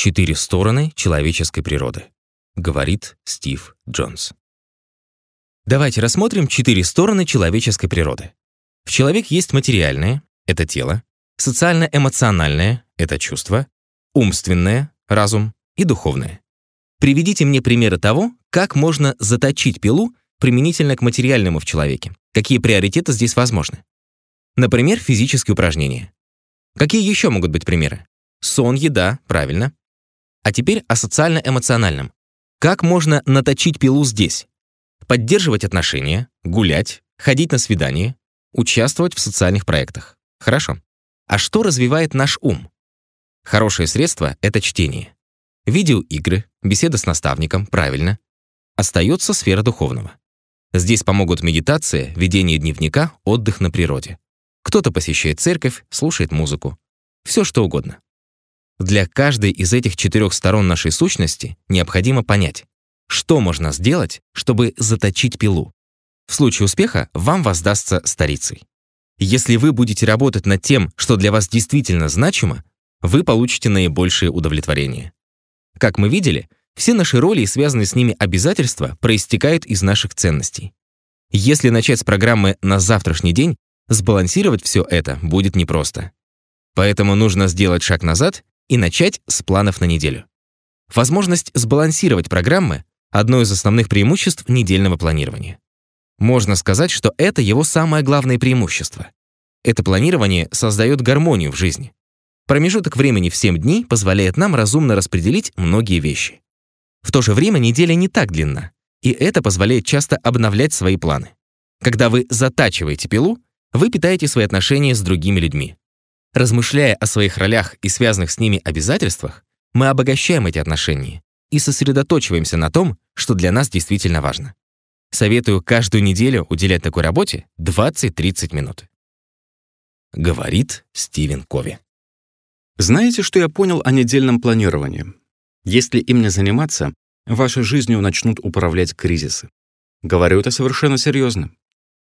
Четыре стороны человеческой природы. Говорит Стив Джонс. Давайте рассмотрим четыре стороны человеческой природы. В человеке есть материальное — это тело, социально-эмоциональное — это чувство, умственное — разум и духовное. Приведите мне примеры того, как можно заточить пилу применительно к материальному в человеке. Какие приоритеты здесь возможны? Например, физические упражнения. Какие еще могут быть примеры? Сон, еда, правильно. А теперь о социально-эмоциональном. Как можно наточить пилу здесь? Поддерживать отношения, гулять, ходить на свидание, участвовать в социальных проектах. Хорошо. А что развивает наш ум? Хорошее средство — это чтение. Видеоигры, беседа с наставником, правильно. Остается сфера духовного. Здесь помогут медитация, ведение дневника, отдых на природе. Кто-то посещает церковь, слушает музыку. Все что угодно. Для каждой из этих четырех сторон нашей сущности необходимо понять, что можно сделать, чтобы заточить пилу. В случае успеха вам воздастся старицей. Если вы будете работать над тем, что для вас действительно значимо, вы получите наибольшее удовлетворение. Как мы видели, все наши роли и связанные с ними обязательства проистекают из наших ценностей. Если начать с программы на завтрашний день, сбалансировать все это будет непросто. Поэтому нужно сделать шаг назад и начать с планов на неделю. Возможность сбалансировать программы — одно из основных преимуществ недельного планирования. Можно сказать, что это его самое главное преимущество. Это планирование создает гармонию в жизни. Промежуток времени в 7 дней позволяет нам разумно распределить многие вещи. В то же время неделя не так длинна, и это позволяет часто обновлять свои планы. Когда вы затачиваете пилу, вы питаете свои отношения с другими людьми. Размышляя о своих ролях и связанных с ними обязательствах, мы обогащаем эти отношения и сосредоточиваемся на том, что для нас действительно важно. Советую каждую неделю уделять такой работе 20-30 минут. Говорит Стивен Кови. Знаете, что я понял о недельном планировании? Если им не заниматься, вашей жизнью начнут управлять кризисы. Говорю это совершенно серьезно.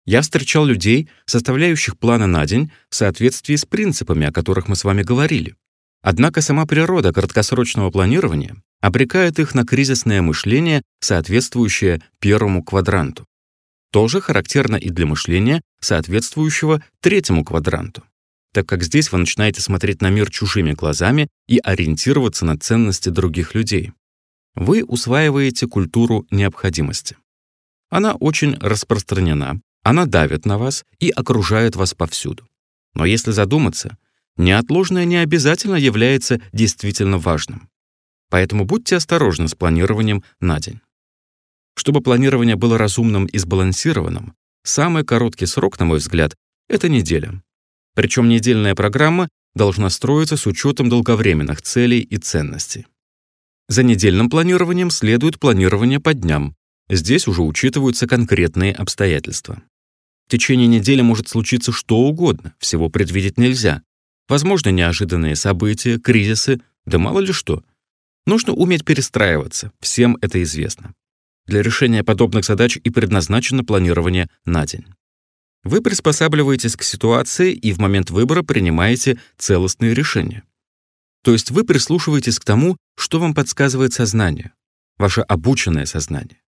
Я встречал людей, составляющих планы на день в соответствии с принципами, о которых мы с вами говорили. Однако сама природа краткосрочного планирования обрекает их на кризисное мышление, соответствующее первому квадранту. Тоже характерно и для мышления, соответствующего третьему квадранту, так как здесь вы начинаете смотреть на мир чужими глазами и ориентироваться на ценности других людей. Вы усваиваете культуру необходимости. Она очень распространена, она давит на вас и окружает вас повсюду. Но если задуматься, неотложное не обязательно является действительно важным. Поэтому будьте осторожны с планированием на день. Чтобы планирование было разумным и сбалансированным, самый короткий срок, на мой взгляд, это неделя. Причем недельная программа должна строиться с учетом долговременных целей и ценностей. За недельным планированием следует планирование по дням. Здесь уже учитываются конкретные обстоятельства. В течение недели может случиться что угодно, всего предвидеть нельзя. Возможно, неожиданные события, кризисы, да мало ли что. Нужно уметь перестраиваться, всем это известно. Для решения подобных задач и предназначено планирование на день. Вы приспосабливаетесь к ситуации и в момент выбора принимаете целостные решения. То есть вы прислушиваетесь к тому, что вам подсказывает сознание, ваше обученное сознание.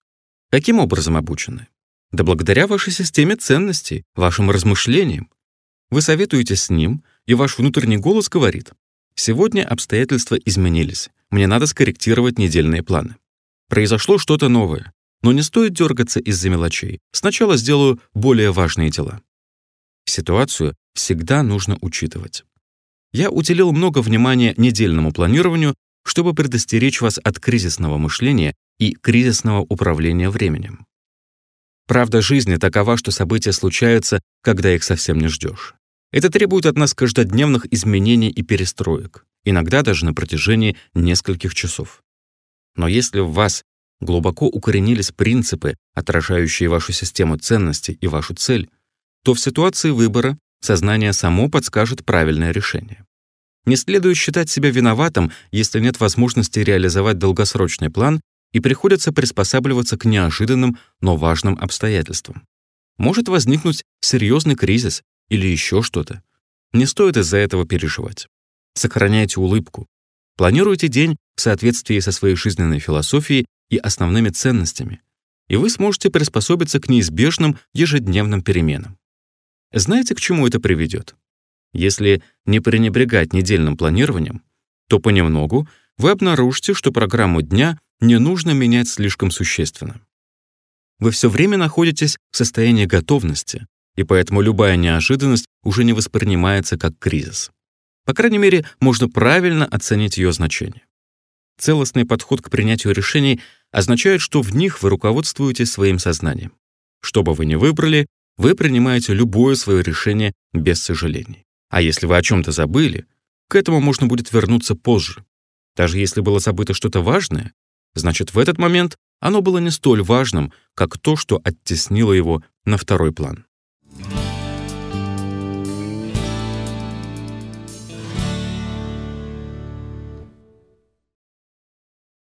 Каким образом обученное? Да благодаря вашей системе ценностей, вашим размышлениям. Вы советуетесь с ним, и ваш внутренний голос говорит, «Сегодня обстоятельства изменились, мне надо скорректировать недельные планы. Произошло что-то новое, но не стоит дергаться из-за мелочей. Сначала сделаю более важные дела». Ситуацию всегда нужно учитывать. Я уделил много внимания недельному планированию, чтобы предостеречь вас от кризисного мышления и кризисного управления временем. Правда жизни такова, что события случаются, когда их совсем не ждешь. Это требует от нас каждодневных изменений и перестроек, иногда даже на протяжении нескольких часов. Но если в вас глубоко укоренились принципы, отражающие вашу систему ценностей и вашу цель, то в ситуации выбора сознание само подскажет правильное решение. Не следует считать себя виноватым, если нет возможности реализовать долгосрочный план и приходится приспосабливаться к неожиданным, но важным обстоятельствам. Может возникнуть серьезный кризис или еще что-то. Не стоит из-за этого переживать. Сохраняйте улыбку. Планируйте день в соответствии со своей жизненной философией и основными ценностями, и вы сможете приспособиться к неизбежным ежедневным переменам. Знаете, к чему это приведет? Если не пренебрегать недельным планированием, то понемногу вы обнаружите, что программу дня не нужно менять слишком существенно. Вы все время находитесь в состоянии готовности, и поэтому любая неожиданность уже не воспринимается как кризис. По крайней мере, можно правильно оценить ее значение. Целостный подход к принятию решений означает, что в них вы руководствуетесь своим сознанием. Что бы вы ни выбрали, вы принимаете любое свое решение без сожалений. А если вы о чем-то забыли, к этому можно будет вернуться позже. Даже если было забыто что-то важное, значит, в этот момент оно было не столь важным, как то, что оттеснило его на второй план.